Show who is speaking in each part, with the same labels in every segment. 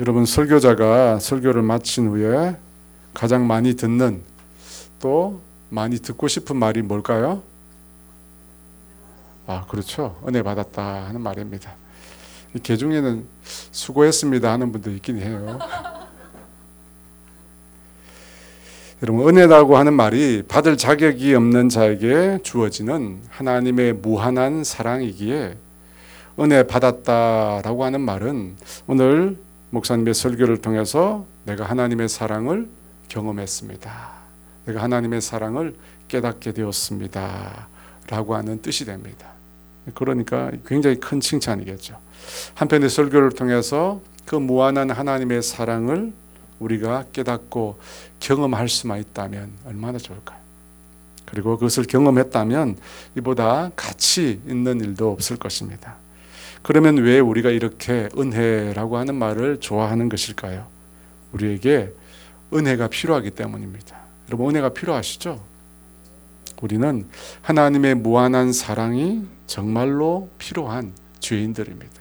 Speaker 1: 여러분 설교자가 설교를 마친 후에 가장 많이 듣는 또 많이 듣고 싶은 말이 뭘까요? 아, 그렇죠. 은혜 받았다 하는 말입니다. 개 중에는 수고했습니다 하는 분도 있긴 해요. 여러분 은혜라고 하는 말이 받을 자격이 없는 자에게 주어지는 하나님의 무한한 사랑이기에 은혜 받았다라고 하는 말은 오늘 목사님의 설교를 통해서 내가 하나님의 사랑을 경험했습니다. 내가 하나님의 사랑을 깨닫게 되었습니다. 라고 하는 뜻이 됩니다. 그러니까 굉장히 큰 칭찬이겠죠. 한편의 설교를 통해서 그 무한한 하나님의 사랑을 우리가 깨닫고 경험할 수만 있다면 얼마나 좋을까요? 그리고 그것을 경험했다면 이보다 가치 있는 일도 없을 것입니다. 그러면 왜 우리가 이렇게 은혜라고 하는 말을 좋아하는 것일까요? 우리에게 은혜가 필요하기 때문입니다. 여러분 은혜가 필요하시죠? 우리는 하나님의 무한한 사랑이 정말로 필요한 죄인들입니다.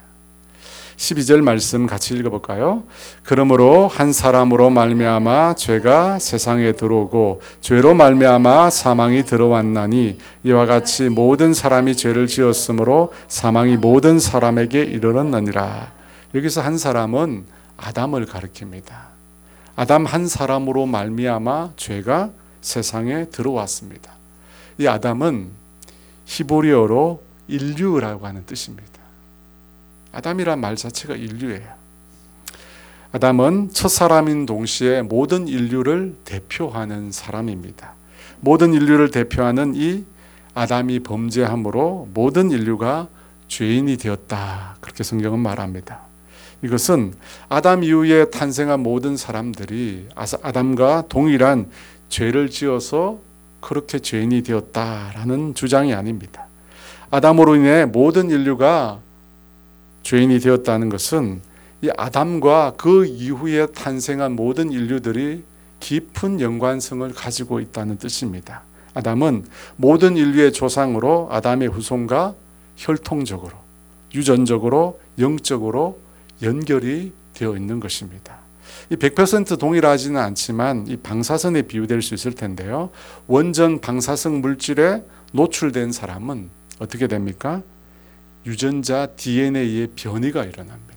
Speaker 1: 12절 말씀 같이 읽어볼까요? 그러므로 한 사람으로 말미암아 죄가 세상에 들어오고 죄로 말미암아 사망이 들어왔나니 이와 같이 모든 사람이 죄를 지었으므로 사망이 모든 사람에게 이르렀느니라. 여기서 한 사람은 아담을 가리킵니다. 아담 한 사람으로 말미암아 죄가 세상에 들어왔습니다. 이 아담은 히브리어로 인류라고 하는 뜻입니다. 아담이란 말 자체가 인류예요. 아담은 첫 사람인 동시에 모든 인류를 대표하는 사람입니다. 모든 인류를 대표하는 이 아담이 범죄함으로 모든 인류가 죄인이 되었다. 그렇게 성경은 말합니다. 이것은 아담 이후에 탄생한 모든 사람들이 아담과 동일한 죄를 지어서 그렇게 죄인이 되었다라는 주장이 아닙니다. 아담으로 인해 모든 인류가 죄인이 되었다는 것은 이 아담과 그 이후에 탄생한 모든 인류들이 깊은 연관성을 가지고 있다는 뜻입니다. 아담은 모든 인류의 조상으로 아담의 후손과 혈통적으로, 유전적으로, 영적으로 연결이 되어 있는 것입니다. 이100% 동일하지는 않지만 이 방사선에 비유될 수 있을 텐데요. 원전 방사성 물질에 노출된 사람은 어떻게 됩니까? 유전자 DNA의 변이가 일어납니다.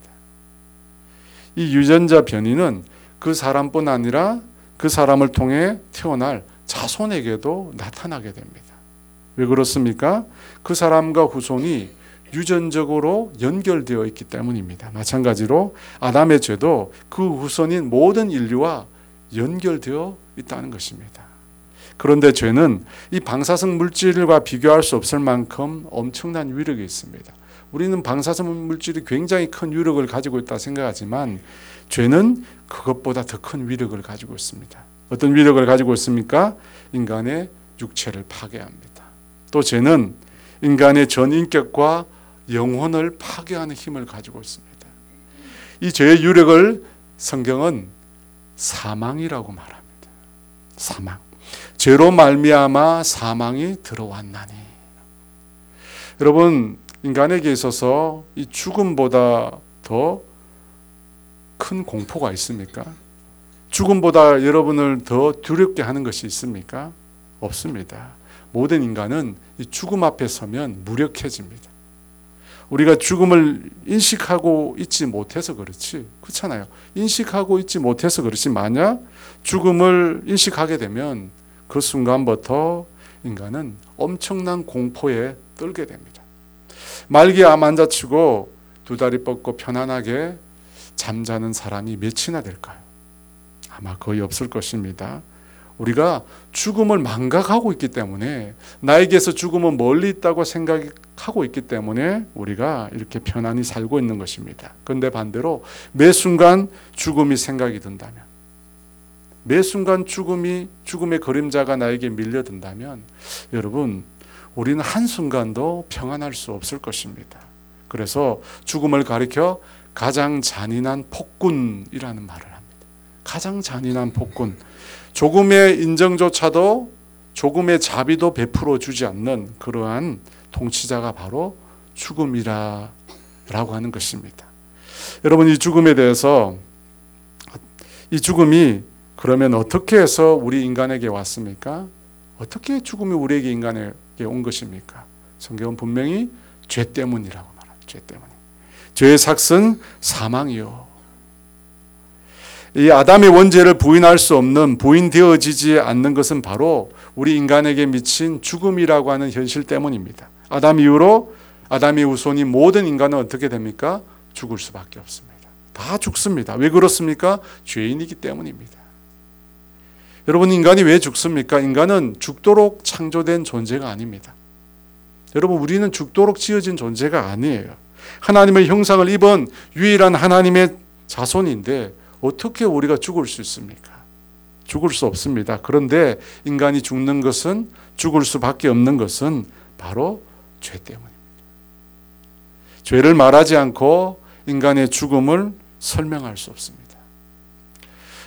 Speaker 1: 이 유전자 변이는 그 사람뿐 아니라 그 사람을 통해 태어날 자손에게도 나타나게 됩니다. 왜 그렇습니까? 그 사람과 후손이 유전적으로 연결되어 있기 때문입니다. 마찬가지로 아담의 죄도 그 후손인 모든 인류와 연결되어 있다는 것입니다. 그런데 죄는 이 방사성 물질과 비교할 수 없을 만큼 엄청난 위력이 있습니다. 우리는 방사성 물질이 굉장히 큰 위력을 가지고 있다 생각하지만 죄는 그것보다 더 큰 위력을 가지고 있습니다. 어떤 위력을 가지고 있습니까? 인간의 육체를 파괴합니다. 또 죄는 인간의 전 인격과 영혼을 파괴하는 힘을 가지고 있습니다. 이 죄의 유력을 성경은 사망이라고 말합니다. 사망. 죄로 말미암아 사망이 들어왔나니. 여러분 인간에게 있어서 이 죽음보다 더 큰 공포가 있습니까? 죽음보다 여러분을 더 두렵게 하는 것이 있습니까? 없습니다. 모든 인간은 이 죽음 앞에 서면 무력해집니다. 우리가 죽음을 인식하고 있지 못해서 그렇지. 그렇잖아요. 인식하고 있지 못해서 그렇지. 만약 죽음을 인식하게 되면 그 순간부터 인간은 엄청난 공포에 떨게 됩니다. 말기에 암 환자치고 두 다리 뻗고 편안하게 잠자는 사람이 몇이나 될까요? 아마 거의 없을 것입니다. 우리가 죽음을 망각하고 있기 때문에 나에게서 죽음은 멀리 있다고 생각하고 있기 때문에 우리가 이렇게 편안히 살고 있는 것입니다. 그런데 반대로 매 순간 죽음이 생각이 든다면 매 순간 죽음이 죽음의 그림자가 나에게 밀려든다면 여러분 우리는 한순간도 평안할 수 없을 것입니다. 그래서 죽음을 가리켜 가장 잔인한 폭군이라는 말을 합니다. 가장 잔인한 폭군. 조금의 인정조차도 조금의 자비도 베풀어 주지 않는 그러한 통치자가 바로 죽음이라라고 하는 것입니다. 여러분 이 죽음에 대해서 이 죽음이 그러면 어떻게 해서 우리 인간에게 왔습니까? 어떻게 죽음이 우리에게 인간에게 온 것입니까? 성경은 분명히 죄 때문이라고 말합니다. 죄 때문에. 죄의 삭은 사망이요. 이 아담의 원죄를 부인할 수 없는 부인되어지지 않는 것은 바로 우리 인간에게 미친 죽음이라고 하는 현실 때문입니다. 아담 이후로 아담의 후손이 모든 인간은 어떻게 됩니까? 죽을 수밖에 없습니다. 다 죽습니다. 왜 그렇습니까? 죄인이기 때문입니다. 여러분 인간이 왜 죽습니까? 인간은 죽도록 창조된 존재가 아닙니다. 여러분 우리는 죽도록 지어진 존재가 아니에요. 하나님의 형상을 입은 유일한 하나님의 자손인데 어떻게 우리가 죽을 수 있습니까? 죽을 수 없습니다. 그런데 인간이 죽는 것은 죽을 수밖에 없는 것은 바로 죄 때문입니다. 죄를 말하지 않고 인간의 죽음을 설명할 수 없습니다.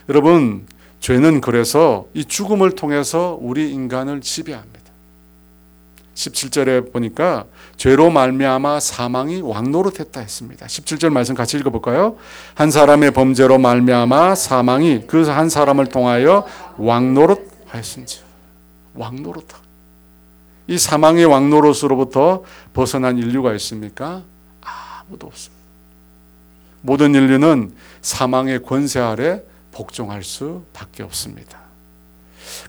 Speaker 1: 여러분, 죄는 그래서 이 죽음을 통해서 우리 인간을 지배합니다. 17절에 보니까 죄로 말미암아 사망이 왕노릇했다 했습니다. 17절 말씀 같이 읽어 볼까요? 한 사람의 범죄로 말미암아 사망이 그 한 사람을 통하여 왕노릇하였은지 왕노릇. 이 사망의 왕노릇으로부터 벗어난 인류가 있습니까? 아무도 없습니다. 모든 인류는 사망의 권세 아래 복종할 수밖에 없습니다.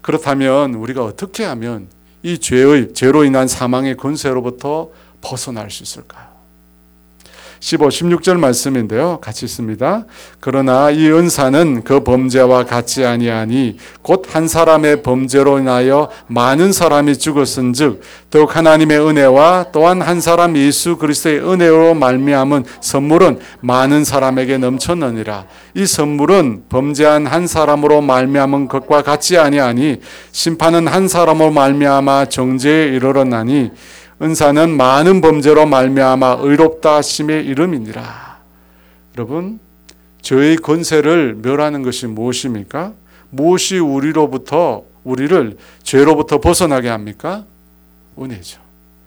Speaker 1: 그렇다면 우리가 어떻게 하면 이 죄의 죄로 인한 사망의 권세로부터 벗어날 수 있을까요? 15, 16절 말씀인데요. 같이 있습니다. 그러나 이 은사는 그 범죄와 같지 아니하니 곧 한 사람의 범죄로 인하여 많은 사람이 죽었은즉 더욱 하나님의 은혜와 또한 한 사람 예수 그리스도의 은혜로 말미암은 선물은 많은 사람에게 넘쳤느니라. 이 선물은 범죄한 한 사람으로 말미암은 것과 같지 아니하니 심판은 한 사람으로 말미암아 정죄에 이르렀나니 은사는 많은 범죄로 말미암아 의롭다 하심의 이름이니라. 여러분, 저의 권세를 멸하는 것이 무엇입니까? 무엇이 우리로부터 우리를 죄로부터 벗어나게 합니까? 은혜죠.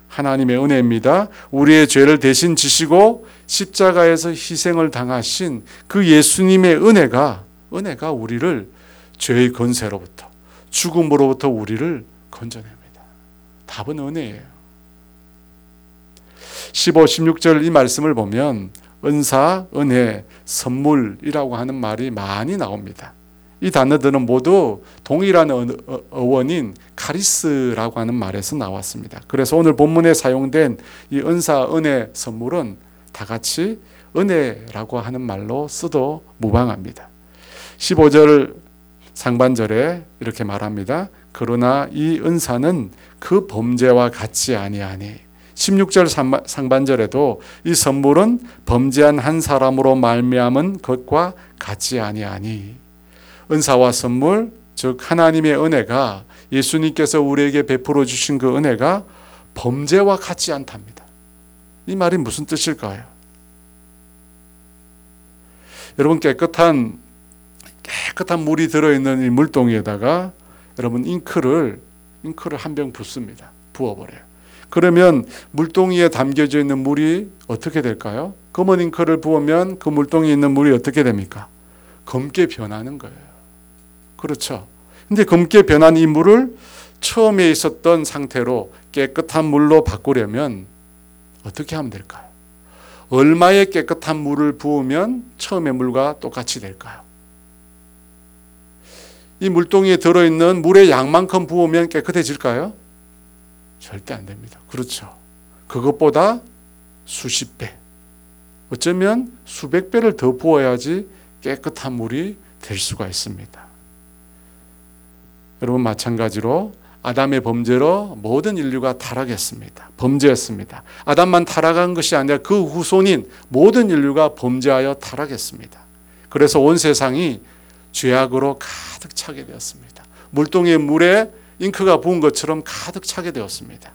Speaker 1: 하나님의 은혜입니다. 우리의 죄를 대신 지시고 십자가에서 희생을 당하신 그 예수님의 은혜가 은혜가 우리를 죄의 권세로부터 죽음으로부터 우리를 건져냅니다. 답은 은혜예요. 15, 16절 이 말씀을 보면 은사, 은혜, 선물이라고 하는 말이 많이 나옵니다. 이 단어들은 모두 동일한 어, 어원인 카리스라고 하는 말에서 나왔습니다. 그래서 오늘 본문에 사용된 이 은사, 은혜, 선물은 다 같이 은혜라고 하는 말로 쓰도 무방합니다. 15절 상반절에 이렇게 말합니다. 그러나 이 은사는 그 범죄와 같지 아니하니 16절 상반절에도 이 선물은 범죄한 한 사람으로 말미암은 것과 같지 아니하니 은사와 선물 즉 하나님의 은혜가 예수님께서 우리에게 베풀어 주신 그 은혜가 범죄와 같지 않답니다. 이 말이 무슨 뜻일까요? 여러분 깨끗한 깨끗한 물이 들어 있는 이 물동이에다가 여러분 잉크를 잉크를 한 병 붓습니다. 부어 버려요. 그러면 물동이에 담겨져 있는 물이 어떻게 될까요? 검은 잉크를 부으면 그 물동이에 있는 물이 어떻게 됩니까? 검게 변하는 거예요. 그렇죠. 근데 검게 변한 이 물을 처음에 있었던 상태로 깨끗한 물로 바꾸려면 어떻게 하면 될까요? 얼마의 깨끗한 물을 부으면 처음의 물과 똑같이 될까요? 이 물동이에 들어있는 물의 양만큼 부으면 깨끗해질까요? 절대 안 됩니다. 그렇죠. 그것보다 수십 배, 어쩌면 수백 배를 더 부어야지 깨끗한 물이 될 수가 있습니다. 여러분 마찬가지로 아담의 범죄로 모든 인류가 타락했습니다. 범죄했습니다. 아담만 타락한 것이 아니라 그 후손인 모든 인류가 범죄하여 타락했습니다. 그래서 온 세상이 죄악으로 가득 차게 되었습니다. 물동의 물에 잉크가 부은 것처럼 가득 차게 되었습니다.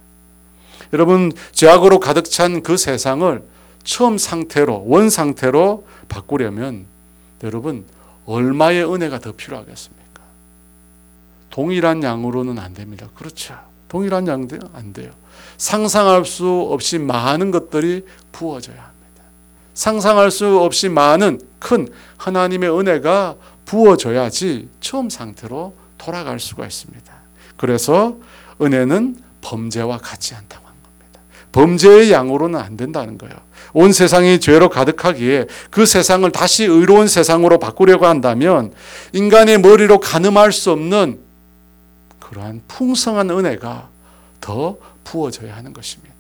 Speaker 1: 여러분, 죄악으로 가득 찬 그 세상을 처음 상태로, 원 상태로 바꾸려면 여러분, 얼마의 은혜가 더 필요하겠습니까? 동일한 양으로는 안 됩니다. 그렇죠. 동일한 양도 안 돼요. 상상할 수 없이 많은 것들이 부어져야 합니다. 상상할 수 없이 많은 큰 하나님의 은혜가 부어줘야지 처음 상태로 돌아갈 수가 있습니다. 그래서 은혜는 범죄와 같지 않다고 한 겁니다. 범죄의 양으로는 안 된다는 거예요. 온 세상이 죄로 가득하기에 그 세상을 다시 의로운 세상으로 바꾸려고 한다면 인간의 머리로 가늠할 수 없는 그러한 풍성한 은혜가 더 부어져야 하는 것입니다.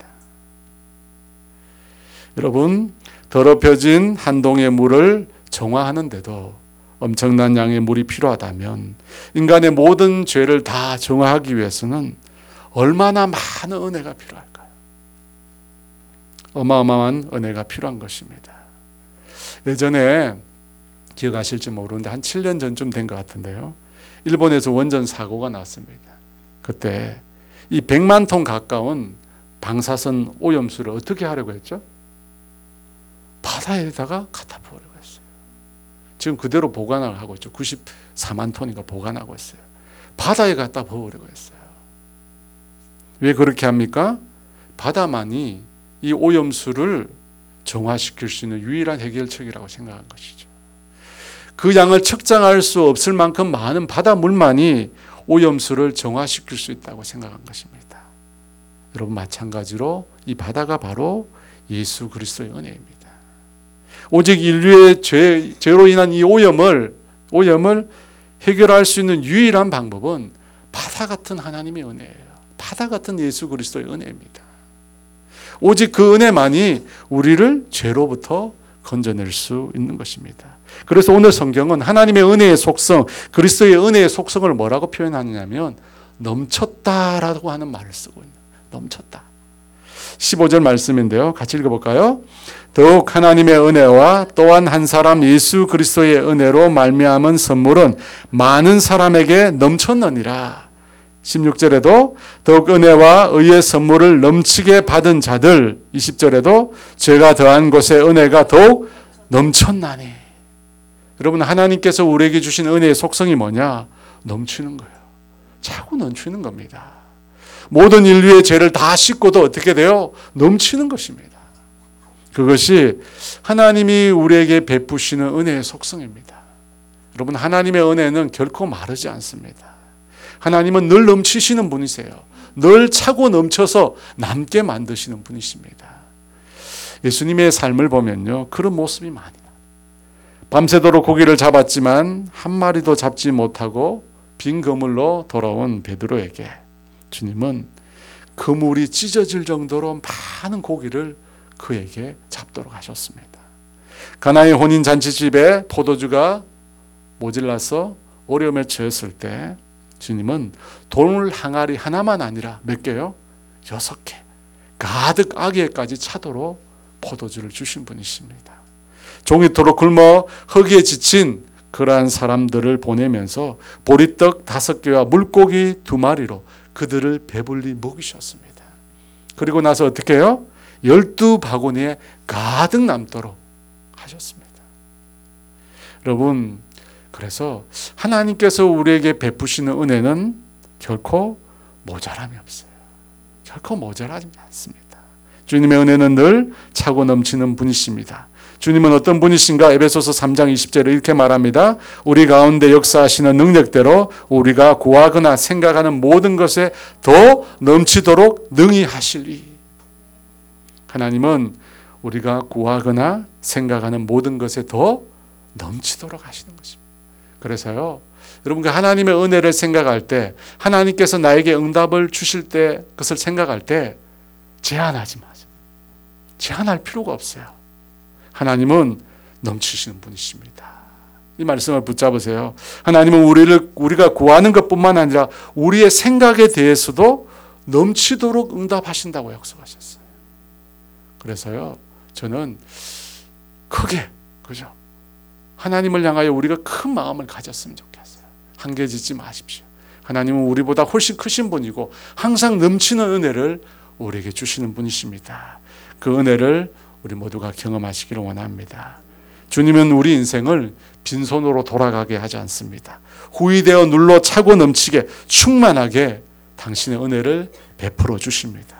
Speaker 1: 여러분, 더럽혀진 한 동의 물을 정화하는데도 엄청난 양의 물이 필요하다면 인간의 모든 죄를 다 정화하기 위해서는 얼마나 많은 은혜가 필요할까요? 어마어마한 은혜가 필요한 것입니다. 예전에 기억하실지 모르는데 한 7년 전쯤 된 것 같은데요. 일본에서 원전 사고가 났습니다. 그때 이 100만 톤 가까운 방사선 오염수를 어떻게 하려고 했죠? 바다에다가 갖다 했어요. 지금 그대로 보관을 하고 있죠. 94만 톤인가 보관하고 있어요. 바다에 갖다 부으려고 했어요. 왜 그렇게 합니까? 바다만이 이 오염수를 정화시킬 수 있는 유일한 해결책이라고 생각한 것이죠. 그 양을 측정할 수 없을 만큼 많은 바닷물만이 오염수를 정화시킬 수 있다고 생각한 것입니다. 여러분 마찬가지로 이 바다가 바로 예수 그리스도의 은혜입니다. 오직 인류의 죄, 죄로 인한 이 오염을 오염을 해결할 수 있는 유일한 방법은 바다 같은 하나님의 은혜예요. 바다 같은 예수 그리스도의 은혜입니다. 오직 그 은혜만이 우리를 죄로부터 건져낼 수 있는 것입니다. 그래서 오늘 성경은 하나님의 은혜의 속성, 그리스도의 은혜의 속성을 뭐라고 표현하느냐면 넘쳤다라고 하는 말을 쓰고 있는 넘쳤다. 15절 말씀인데요. 같이 읽어볼까요? 더욱 하나님의 은혜와 또한 한 사람 예수 그리스도의 은혜로 말미암은 선물은 많은 사람에게 넘쳤느니라. 16절에도 더욱 은혜와 의의 선물을 넘치게 받은 자들 20절에도 죄가 더한 곳에 은혜가 더욱 넘쳤나니 여러분 하나님께서 우리에게 주신 은혜의 속성이 뭐냐? 넘치는 거예요. 자꾸 넘치는 겁니다. 모든 인류의 죄를 다 씻고도 어떻게 돼요? 넘치는 것입니다. 그것이 하나님이 우리에게 베푸시는 은혜의 속성입니다. 여러분 하나님의 은혜는 결코 마르지 않습니다. 하나님은 늘 넘치시는 분이세요. 늘 차고 넘쳐서 남게 만드시는 분이십니다. 예수님의 삶을 보면요. 그런 모습이 많이 밤새도록 고기를 잡았지만 한 마리도 잡지 못하고 빈 그물로 돌아온 베드로에게 주님은 그물이 찢어질 정도로 많은 고기를 그에게 잡도록 하셨습니다. 가나의 혼인 잔치집에 포도주가 모질라서 어려움에 처했을 때 주님은 돌 항아리 하나만 아니라 몇 개요? 여섯 개. 가득 아기에까지 차도록 포도주를 주신 분이십니다. 종이토록 굶어 허기에 지친 그러한 사람들을 보내면서 보리떡 다섯 개와 물고기 두 마리로 그들을 배불리 먹이셨습니다. 그리고 나서 어떻게 해요? 열두 바구니에 가득 남도록 하셨습니다. 여러분, 그래서 하나님께서 우리에게 베푸시는 은혜는 결코 모자람이 없어요. 결코 모자라지 않습니다. 주님의 은혜는 늘 차고 넘치는 분이십니다. 주님은 어떤 분이신가? 에베소서 3장 20절에 이렇게 말합니다. 우리 가운데 역사하시는 능력대로 우리가 구하거나 생각하는 모든 것에 더 넘치도록 능히 하실리. 하나님은 우리가 구하거나 생각하는 모든 것에 더 넘치도록 하시는 것입니다. 그래서요. 여러분 그 하나님의 은혜를 생각할 때 하나님께서 나에게 응답을 주실 때 그것을 생각할 때 제한하지 마세요. 제한할 필요가 없어요. 하나님은 넘치시는 분이십니다. 이 말씀을 붙잡으세요. 하나님은 우리를 우리가 구하는 것뿐만 아니라 우리의 생각에 대해서도 넘치도록 응답하신다고 약속하셨어요. 그래서요, 저는 크게 그죠? 하나님을 향하여 우리가 큰 마음을 가졌으면 좋겠어요. 한계 짓지 마십시오. 하나님은 우리보다 훨씬 크신 분이고 항상 넘치는 은혜를 우리에게 주시는 분이십니다. 그 은혜를 우리 모두가 경험하시기를 원합니다. 주님은 우리 인생을 빈손으로 돌아가게 하지 않습니다. 후이되어 눌러 차고 넘치게 충만하게 당신의 은혜를 베풀어 주십니다.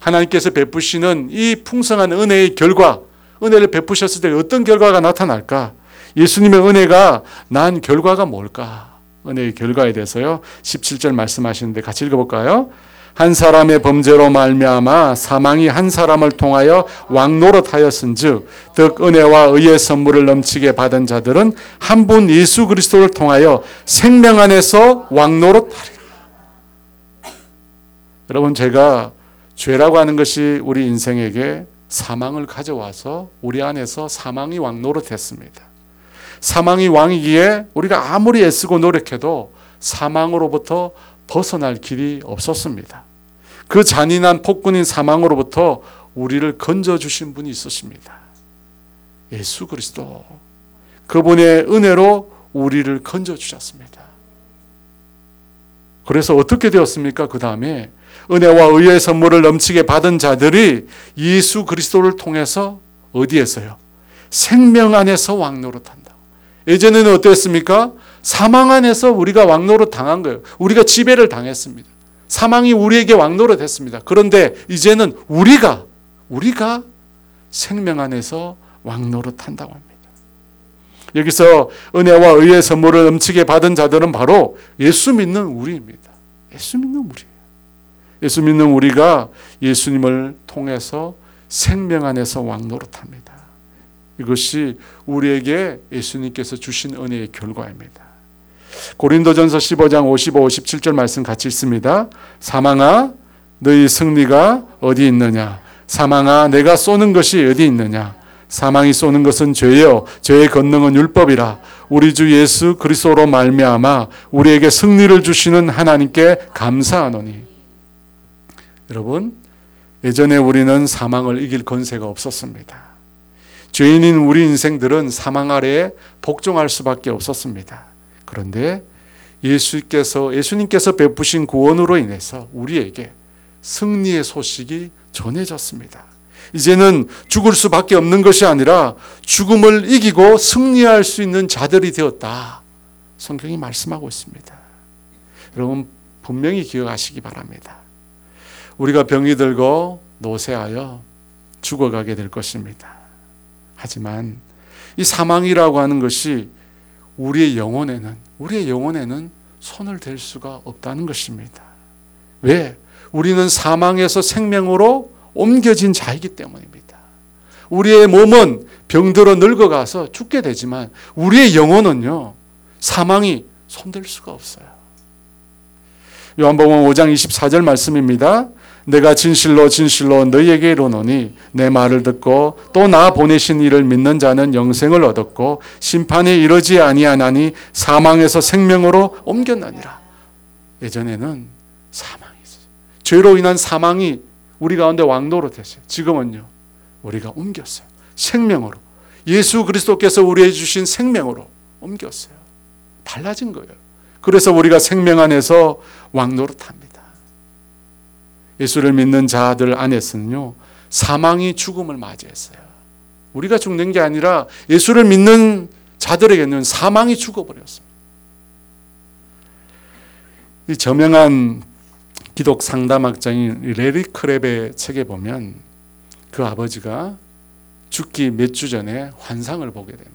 Speaker 1: 하나님께서 베푸시는 이 풍성한 은혜의 결과, 은혜를 베푸셨을 때 어떤 결과가 나타날까? 예수님의 은혜가 난 결과가 뭘까? 은혜의 결과에 대해서요. 17절 말씀하시는데 같이 읽어볼까요? 한 사람의 범죄로 말미암아 사망이 한 사람을 통하여 왕노릇하였은즉 득 은혜와 의의 선물을 넘치게 받은 자들은 한 분 예수 그리스도를 통하여 생명 안에서 왕노릇하리라. 여러분 제가 죄라고 하는 것이 우리 인생에게 사망을 가져와서 우리 안에서 사망이 왕노릇했습니다. 사망이 왕이기에 우리가 아무리 애쓰고 노력해도 사망으로부터 벗어날 길이 없었습니다. 그 잔인한 폭군인 사망으로부터 우리를 건져 주신 분이 있으십니다. 예수 그리스도. 그분의 은혜로 우리를 건져 주셨습니다. 그래서 어떻게 되었습니까? 그 다음에 은혜와 의의 선물을 넘치게 받은 자들이 예수 그리스도를 통해서 어디에서요? 생명 안에서 왕노릇한다. 예전에는 어땠습니까? 사망 안에서 우리가 왕노릇 당한 거예요. 우리가 지배를 당했습니다. 사망이 우리에게 왕노릇 했습니다. 그런데 이제는 우리가 우리가 생명 안에서 왕노릇 한다고 합니다. 여기서 은혜와 의의 선물을 넘치게 받은 자들은 바로 예수 믿는 우리입니다. 예수 믿는 우리. 예수 믿는 우리가 예수님을 통해서 생명 안에서 왕노릇합니다. 이것이 우리에게 예수님께서 주신 은혜의 결과입니다. 고린도전서 15장 55, 57절 말씀 같이 있습니다. 사망아 너희 승리가 어디 있느냐? 사망아 내가 쏘는 것이 어디 있느냐? 사망이 쏘는 것은 죄요 죄의 권능은 율법이라 우리 주 예수 그리스도로 말미암아 우리에게 승리를 주시는 하나님께 감사하노니 여러분 예전에 우리는 사망을 이길 권세가 없었습니다. 죄인인 우리 인생들은 사망 아래에 복종할 수밖에 없었습니다. 그런데 예수께서 예수님께서 베푸신 구원으로 인해서 우리에게 승리의 소식이 전해졌습니다. 이제는 죽을 수밖에 없는 것이 아니라 죽음을 이기고 승리할 수 있는 자들이 되었다. 성경이 말씀하고 있습니다. 여러분 분명히 기억하시기 바랍니다. 우리가 병이 들고 노쇠하여 죽어가게 될 것입니다. 하지만 이 사망이라고 하는 것이 우리의 영혼에는 우리의 영혼에는 손을 댈 수가 없다는 것입니다. 왜? 우리는 사망에서 생명으로 옮겨진 자이기 때문입니다. 우리의 몸은 병들어 늙어가서 죽게 되지만 우리의 영혼은요 사망이 손댈 수가 없어요. 요한복음 5장 24절 말씀입니다. 내가 진실로 진실로 너희에게 이르노니 내 말을 듣고 또 나 보내신 이를 믿는 자는 영생을 얻었고 심판에 이르지 아니하나니 사망에서 생명으로 옮겼나니라. 예전에는 사망이 있어요. 죄로 인한 사망이 우리 가운데 왕노릇했어요. 지금은요. 우리가 옮겼어요. 생명으로. 예수 그리스도께서 우리에게 주신 생명으로 옮겼어요. 달라진 거예요. 그래서 우리가 생명 안에서 왕노릇합니다. 예수를 믿는 자들 안에서는요, 사망이 죽음을 맞이했어요. 우리가 죽는 게 아니라 예수를 믿는 자들에게는 사망이 죽어버렸습니다. 이 저명한 기독 상담학자인 레리 크랩의 책에 보면 그 아버지가 죽기 몇 주 전에 환상을 보게 됩니다.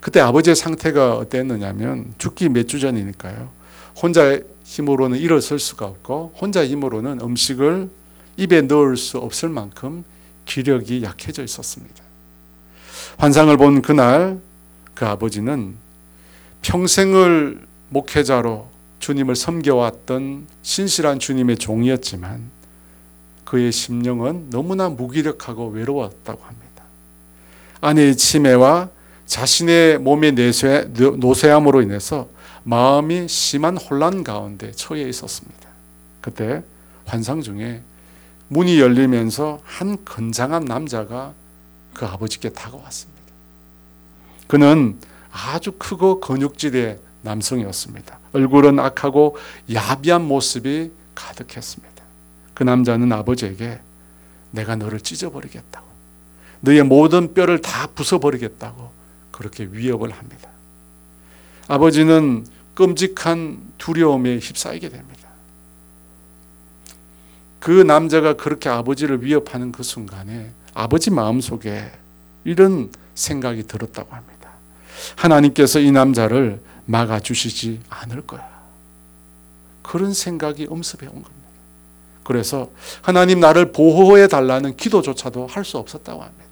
Speaker 1: 그때 아버지의 상태가 어땠느냐면 죽기 몇 주 전이니까요. 혼자 힘으로는 일어설 수가 없고 혼자 힘으로는 음식을 입에 넣을 수 없을 만큼 기력이 약해져 있었습니다. 환상을 본 그날 그 아버지는 평생을 목회자로 주님을 섬겨왔던 신실한 주님의 종이었지만 그의 심령은 너무나 무기력하고 외로웠다고 합니다. 아내의 치매와 자신의 몸의 노쇠함으로 인해서 마음이 심한 혼란 가운데 처해 있었습니다. 그때 환상 중에 문이 열리면서 한 건장한 남자가 그 아버지께 다가왔습니다. 그는 아주 크고 근육질의 남성이었습니다. 얼굴은 악하고 야비한 모습이 가득했습니다. 그 남자는 아버지에게 내가 너를 찢어버리겠다고, 너의 모든 뼈를 다 부숴버리겠다고 그렇게 위협을 합니다. 아버지는 끔찍한 두려움에 휩싸이게 됩니다. 그 남자가 그렇게 아버지를 위협하는 그 순간에 아버지 마음속에 이런 생각이 들었다고 합니다. 하나님께서 이 남자를 막아주시지 않을 거야. 그런 생각이 엄습해 온 겁니다. 그래서 하나님 나를 보호해 달라는 기도조차도 할 수 없었다고 합니다.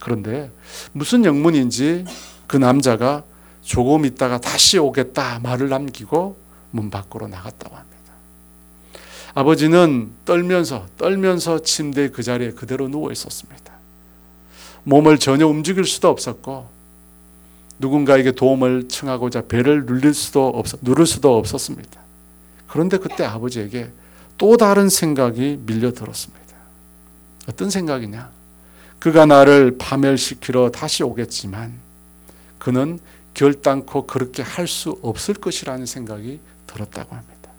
Speaker 1: 그런데 무슨 영문인지 그 남자가 조금 있다가 다시 오겠다 말을 남기고 문 밖으로 나갔다고 합니다. 아버지는 떨면서 떨면서 침대 그 자리에 그대로 누워 있었습니다. 몸을 전혀 움직일 수도 없었고 누군가에게 도움을 청하고자 배를 누릴 수도 없 누를 수도 없었습니다. 그런데 그때 아버지에게 또 다른 생각이 밀려 들었습니다. 어떤 생각이냐? 그가 나를 파멸시키러 다시 오겠지만 그는 결단코 그렇게 할 수 없을 것이라는 생각이 들었다고 합니다.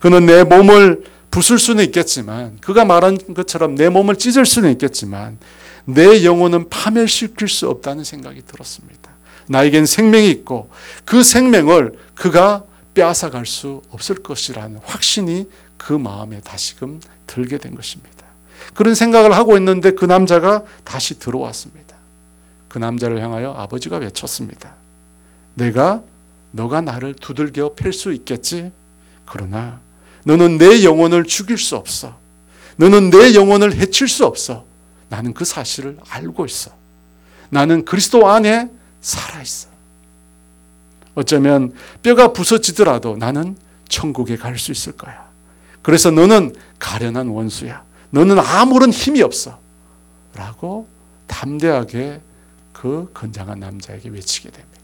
Speaker 1: 그는 내 몸을 부술 수는 있겠지만 그가 말한 것처럼 내 몸을 찢을 수는 있겠지만 내 영혼은 파멸시킬 수 없다는 생각이 들었습니다. 나에겐 생명이 있고 그 생명을 그가 빼앗아갈 수 없을 것이라는 확신이 그 마음에 다시금 들게 된 것입니다. 그런 생각을 하고 있는데 그 남자가 다시 들어왔습니다. 그 남자를 향하여 아버지가 외쳤습니다. 내가 너가 나를 두들겨 팰 수 있겠지? 그러나 너는 내 영혼을 죽일 수 없어. 너는 내 영혼을 해칠 수 없어. 나는 그 사실을 알고 있어. 나는 그리스도 안에 살아 있어. 어쩌면 뼈가 부서지더라도 나는 천국에 갈 수 있을 거야. 그래서 너는 가련한 원수야. 너는 아무런 힘이 없어. 라고 담대하게 그 건장한 남자에게 외치게 됩니다.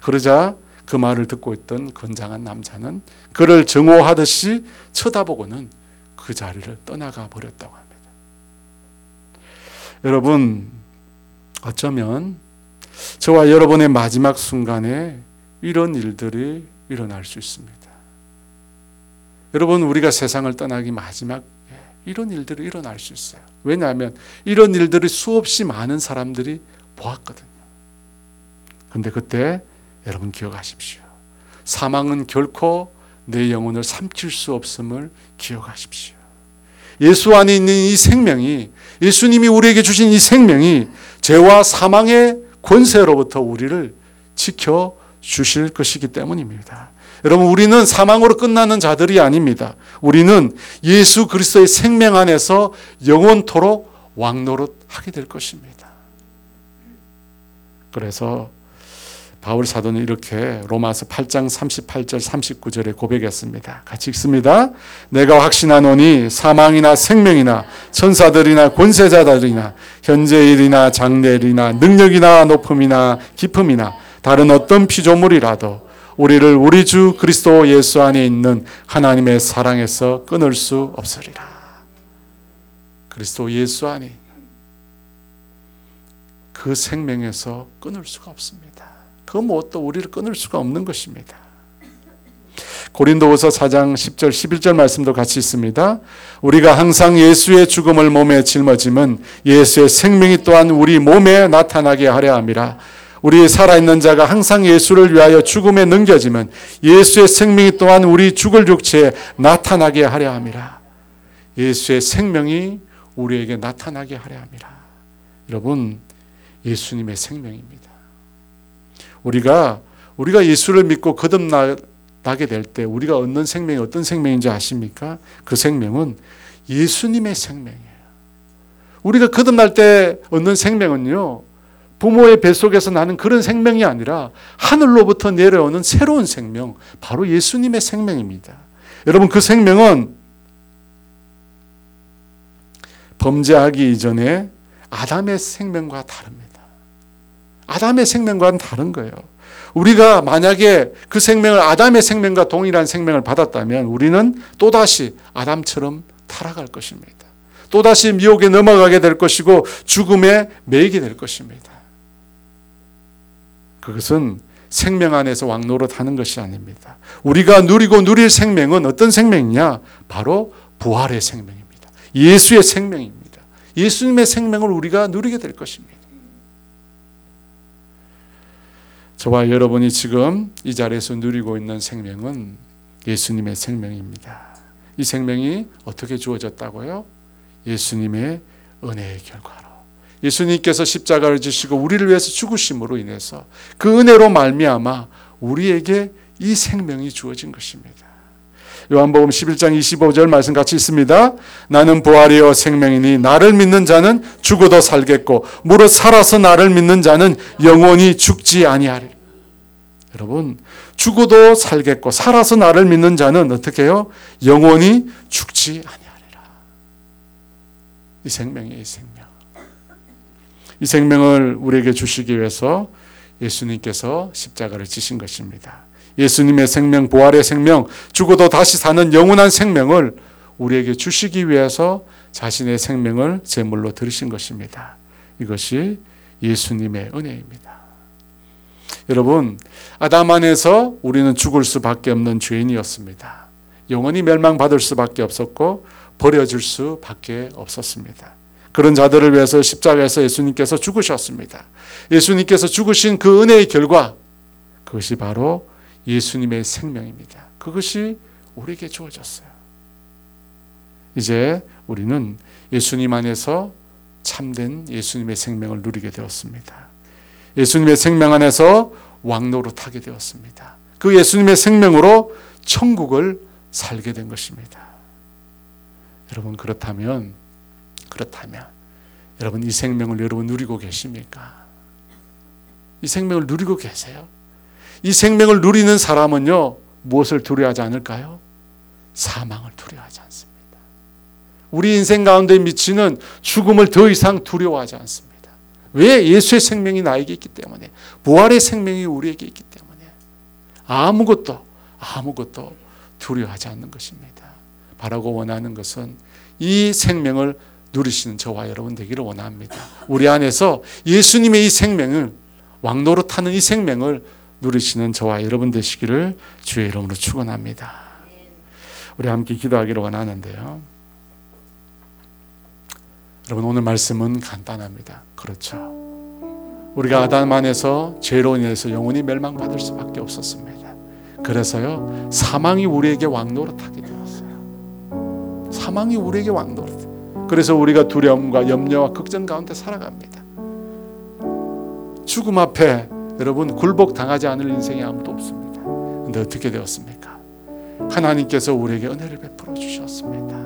Speaker 1: 그러자 그 말을 듣고 있던 건장한 남자는 그를 정오하듯이 쳐다보고는 그 자리를 떠나가 버렸다고 합니다. 여러분, 어쩌면 저와 여러분의 마지막 순간에 이런 일들이 일어날 수 있습니다. 여러분, 우리가 세상을 떠나기 마지막 이런 일들이 일어날 수 있어요. 왜냐하면 이런 일들이 수없이 많은 사람들이 보았거든요. 근데 그때 여러분 기억하십시오. 사망은 결코 내 영혼을 삼킬 수 없음을 기억하십시오. 예수 안에 있는 이 생명이 예수님이 우리에게 주신 이 생명이 죄와 사망의 권세로부터 우리를 지켜 주실 것이기 때문입니다. 여러분 우리는 사망으로 끝나는 자들이 아닙니다. 우리는 예수 그리스도의 생명 안에서 영원토록 왕노릇 하게 될 것입니다. 그래서 바울 사도는 이렇게 로마서 8장 38절 39절에 고백했습니다. 같이 읽습니다. 내가 확신하노니 사망이나 생명이나 천사들이나 권세자들이나 현재일이나 장래일이나 능력이나 높음이나 깊음이나 다른 어떤 피조물이라도 우리를 우리 주 그리스도 예수 안에 있는 하나님의 사랑에서 끊을 수 없으리라. 그리스도 예수 안에 그 생명에서 끊을 수가 없습니다. 그 무엇도 우리를 끊을 수가 없는 것입니다. 고린도후서 4장 10절 11절 말씀도 같이 있습니다. 우리가 항상 예수의 죽음을 몸에 짊어짐은 예수의 생명이 또한 우리 몸에 나타나게 하려 함이라. 우리 살아있는 자가 항상 예수를 위하여 죽음에 넘겨지면 예수의 생명이 또한 우리 죽을 육체에 나타나게 하려 함이라. 예수의 생명이 우리에게 나타나게 하려 함이라. 여러분, 예수님의 생명입니다. 우리가 우리가 예수를 믿고 거듭나게 될 때 우리가 얻는 생명이 어떤 생명인지 아십니까? 그 생명은 예수님의 생명이에요. 우리가 거듭날 때 얻는 생명은요. 부모의 뱃속에서 나는 그런 생명이 아니라 하늘로부터 내려오는 새로운 생명, 바로 예수님의 생명입니다. 여러분, 그 생명은 범죄하기 이전에 아담의 생명과 다릅니다. 아담의 생명과는 다른 거예요. 우리가 만약에 그 생명을 아담의 생명과 동일한 생명을 받았다면 우리는 또다시 아담처럼 타락할 것입니다. 또다시 미혹에 넘어가게 될 것이고 죽음에 매이게 될 것입니다. 그것은 생명 안에서 왕노릇 하는 것이 아닙니다. 우리가 누리고 누릴 생명은 어떤 생명이냐? 바로 부활의 생명입니다. 예수의 생명입니다. 예수님의 생명을 우리가 누리게 될 것입니다. 저와 여러분이 지금 이 자리에서 누리고 있는 생명은 예수님의 생명입니다. 이 생명이 어떻게 주어졌다고요? 예수님의 은혜의 결과로. 예수님께서 십자가를 지시고 우리를 위해서 죽으심으로 인해서 그 은혜로 말미암아 우리에게 이 생명이 주어진 것입니다. 요한복음 11장 25절 말씀 같이 있습니다. 나는 부활이요 생명이니 나를 믿는 자는 죽어도 살겠고 무릇 살아서 나를 믿는 자는 영원히 죽지 아니하리라. 여러분 죽어도 살겠고 살아서 나를 믿는 자는 어떻게 해요? 영원히 죽지 아니하리라. 이 생명이 이 생명. 이 생명을 우리에게 주시기 위해서 예수님께서 십자가를 지신 것입니다. 예수님의 생명, 부활의 생명, 죽어도 다시 사는 영원한 생명을 우리에게 주시기 위해서 자신의 생명을 제물로 들으신 것입니다. 이것이 예수님의 은혜입니다. 여러분, 아담 안에서 우리는 죽을 수밖에 없는 죄인이었습니다. 영원히 멸망받을 수밖에 없었고 버려질 수밖에 없었습니다. 그런 자들을 위해서 십자가에서 예수님께서 죽으셨습니다. 예수님께서 죽으신 그 은혜의 결과 그것이 바로 예수님의 생명입니다. 그것이 우리에게 주어졌어요. 이제 우리는 예수님 안에서 참된 예수님의 생명을 누리게 되었습니다. 예수님의 생명 안에서 왕노로 타게 되었습니다. 그 예수님의 생명으로 천국을 살게 된 것입니다. 여러분 그렇다면 그렇다면 여러분 이 생명을 여러분 누리고 계십니까? 이 생명을 누리고 계세요? 이 생명을 누리는 사람은요 무엇을 두려워하지 않을까요? 사망을 두려워하지 않습니다. 우리 인생 가운데 미치는 죽음을 더 이상 두려워하지 않습니다. 왜? 예수의 생명이 나에게 있기 때문에 부활의 생명이 우리에게 있기 때문에 아무것도 아무것도 두려워하지 않는 것입니다. 바라고 원하는 것은 이 생명을 누리시는 저와 여러분 되기를 원합니다. 우리 안에서 예수님의 이 생명을 왕노로 타는 이 생명을 누리시는 저와 여러분 되시기를 주의 이름으로 축원합니다. 우리 함께 기도하기를 원하는데요. 여러분 오늘 말씀은 간단합니다. 그렇죠. 우리가 아담 안에서 죄로 인해서 영원히 멸망받을 수밖에 없었습니다. 그래서요 사망이 우리에게 왕노릇하게 되었어요. 사망이 우리에게 왕노릇. 그래서 우리가 두려움과 염려와 걱정 가운데 살아갑니다. 죽음 앞에 여러분 굴복 당하지 않을 인생이 아무도 없습니다. 근데 어떻게 되었습니까? 하나님께서 우리에게 은혜를 베풀어 주셨습니다.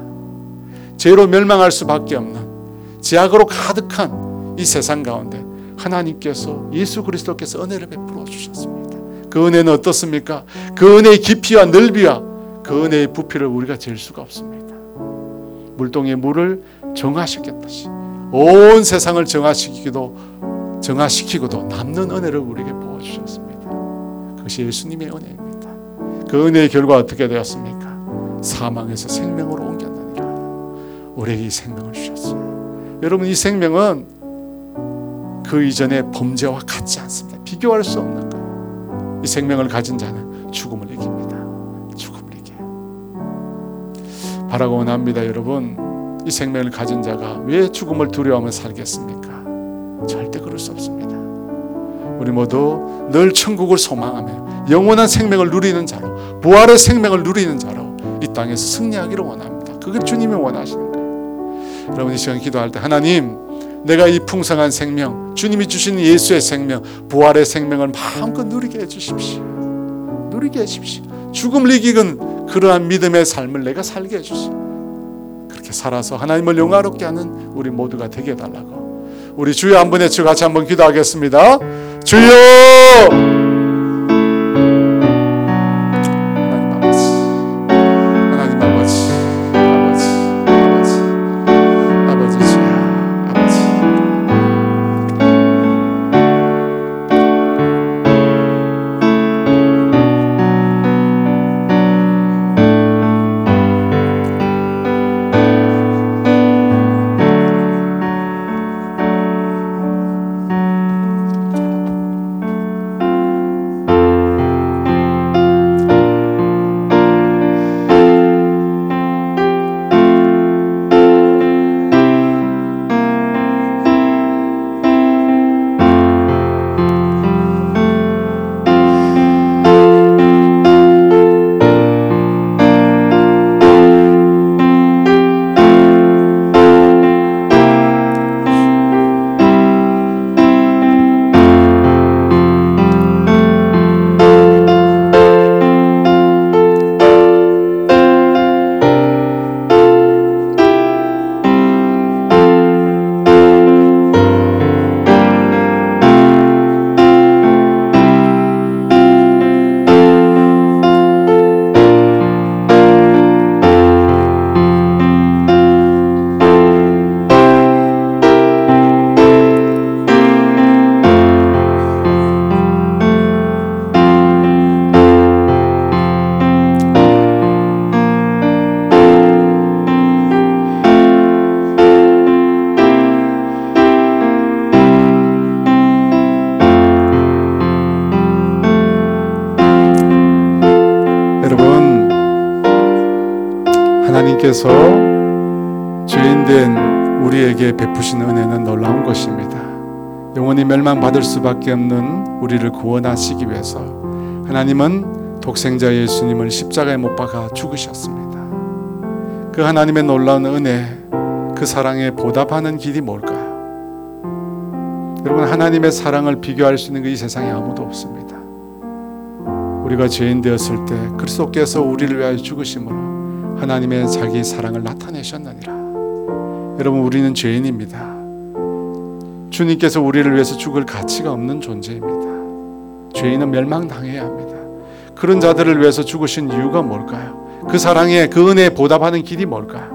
Speaker 1: 죄로 멸망할 수밖에 없는 제약으로 가득한 이 세상 가운데 하나님께서 예수 그리스도께서 은혜를 베풀어 주셨습니다. 그 은혜는 어떻습니까? 그 은혜의 깊이와 넓이와 그 은혜의 부피를 우리가 잴 수가 없습니다. 물동의 물을 정화시켰듯이 온 세상을 정화시키기도 정화시키고도 남는 은혜를 우리에게 부어 주셨습니다. 그것이 예수님의 은혜입니다. 그 은혜의 결과 어떻게 되었습니까? 사망에서 생명으로 옮겼느니라. 우리에게 이 생명을 주셨어요. 여러분 이 생명은 그 이전의 범죄와 같지 않습니다. 비교할 수 없는 거예요. 이 생명을 가진 자는 죽음을 이깁니다. 바라고 원합니다, 여러분. 이 생명을 가진 자가 왜 죽음을 두려워하며 살겠습니까? 절대 그럴 수 없습니다. 우리 모두 늘 천국을 소망하며 영원한 생명을 누리는 자로 부활의 생명을 누리는 자로 이 땅에서 승리하기를 원합니다. 그게 주님이 원하시는 거예요. 여러분 이 시간 기도할 때 하나님 내가 이 풍성한 생명 주님이 주신 예수의 생명 부활의 생명을 마음껏 누리게 해 주십시오. 누리게 해 주십시오. 죽음을 이기는 그러한 믿음의 삶을 내가 살게 해 주십시오. 그렇게 살아서 하나님을 영화롭게 하는 우리 모두가 되게 해달라고. 우리 주여 한 번에 주 같이 한번 기도하겠습니다. 주여 하나님께서 죄인된 우리에게 베푸신 은혜는 놀라운 것입니다. 영원히 멸망받을 수밖에 없는 우리를 구원하시기 위해서 하나님은 독생자 예수님을 십자가에 못 박아 죽으셨습니다. 그 하나님의 놀라운 은혜, 그 사랑에 보답하는 길이 뭘까요? 여러분 하나님의 사랑을 비교할 수 있는 그이 세상에 아무도 없습니다. 우리가 죄인 되었을 때 그리스도께서 우리를 위하여 죽으심으로 하나님의 자기 사랑을 나타내셨느니라. 여러분 우리는 죄인입니다. 주님께서 우리를 위해서 죽을 가치가 없는 존재입니다. 죄인은 멸망당해야 합니다. 그런 자들을 위해서 죽으신 이유가 뭘까요? 그 사랑에 그 은혜에 보답하는 길이 뭘까요?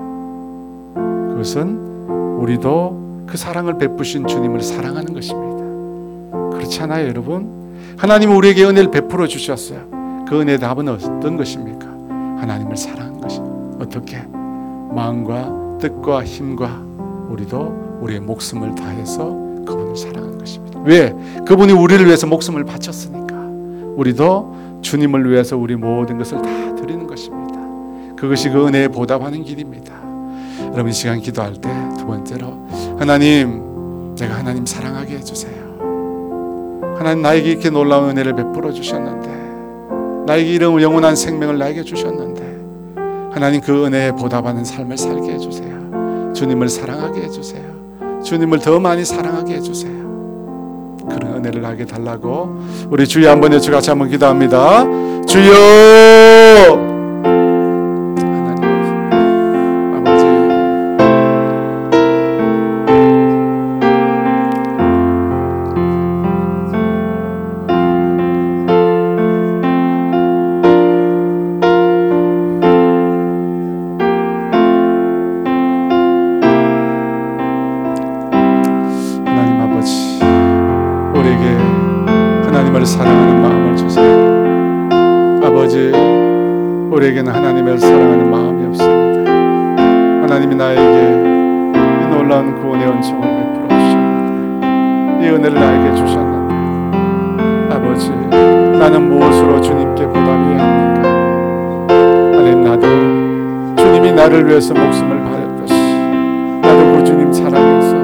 Speaker 1: 그것은 우리도 그 사랑을 베푸신 주님을 사랑하는 것입니다. 그렇지 않아요, 여러분? 하나님은 우리에게 은혜를 베풀어 주셨어요. 그 은혜의 답은 어떤 것입니까? 하나님을 사랑하는 것이 어떻게 마음과 뜻과 힘과 우리도 우리의 목숨을 다해서 그분을 사랑하는 것입니다. 왜? 그분이 우리를 위해서 목숨을 바쳤으니까. 우리도 주님을 위해서 우리 모든 것을 다 드리는 것입니다. 그것이 그 은혜에 보답하는 길입니다. 여러분 이 시간 기도할 때 두 번째로 하나님 내가 하나님 사랑하게 해주세요. 하나님 나에게 이렇게 놀라운 은혜를 베풀어 주셨는데 나에게 이런 영원한 생명을 나에게 주셨는데 하나님 그 은혜에 보답하는 삶을 살게 해주세요. 주님을 사랑하게 해주세요. 주님을 더 많이 사랑하게 해주세요. 그런 은혜를 나게 달라고 우리 주여 한번 여쭈 같이 한번 기도합니다. 주여 우리에게 하나님을 사랑하는 마음을 주세요. 아버지 우리에게는 하나님을 사랑하는 마음이 없습니다. 하나님이 나에게 이 놀라운 구원의 은총을 베풀어 주셨는데 이 은혜를 나에게 주셨는데 아버지 나는 무엇으로 주님께 보답해야 합니까? 하나님 나도 주님이 나를 위해서 목숨을 바쳤듯이 나도 그 주님 사랑해서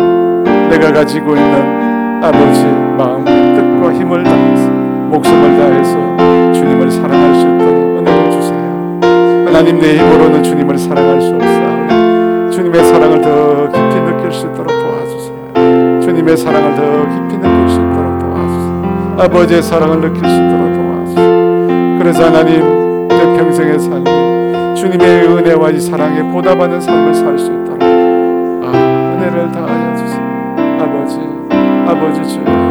Speaker 1: 내가 가지고 있는 아버지 마음 뜻과 힘을 다해서 목숨을 다해서 주님을 사랑할 수 있도록 은혜를 주세요. 하나님 내 힘으로는 주님을 사랑할 수 없사오니 주님의 사랑을 더 깊이 느낄 수 있도록 도와주세요. 주님의 사랑을 더 깊이 느낄 수 있도록 도와주세요. 아버지의 사랑을 느낄 수 있도록 도와주세요. 그래서 하나님 내 평생의 삶이 주님의 은혜와 이 사랑에 보답하는 삶을 살 수 있도록 아, 은혜를. 아버지, 아버지 주여.